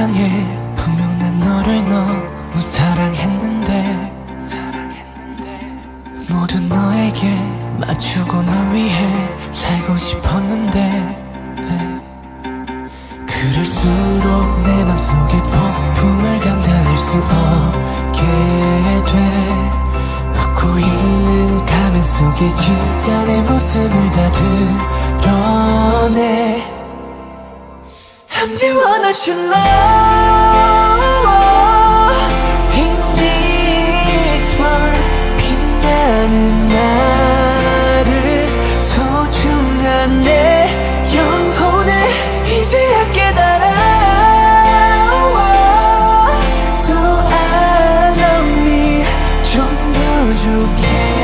이상해 분명 난 너를 너무 사랑했는데 사랑했는데 모두 너에게 맞추고 너 위해 살고 싶었는데 그럴수록 내 맘속에 폭풍을 감당할 수 없게 돼 웃고 있는 가면 속에 진짜 내 모습을 다 들. I'm the one I should love In this world 빛나는 나를 소중한 내 영혼을 이제야 깨달아 So I love me 좀 부족해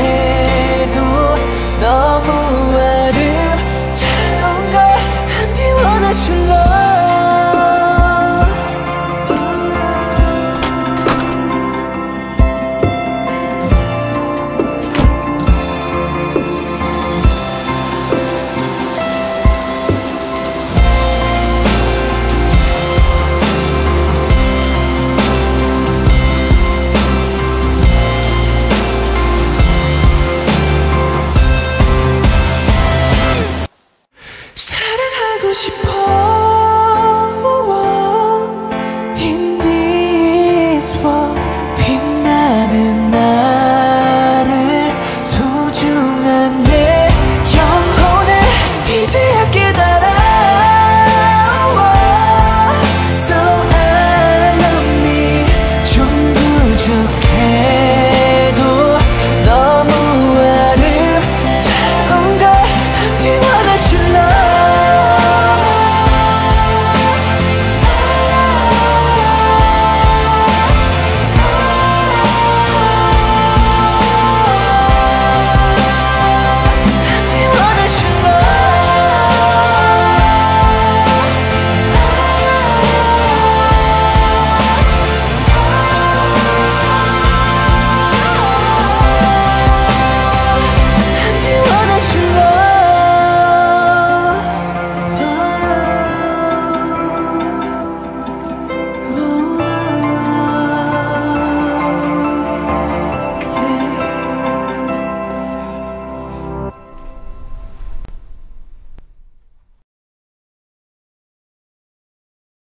오죽해.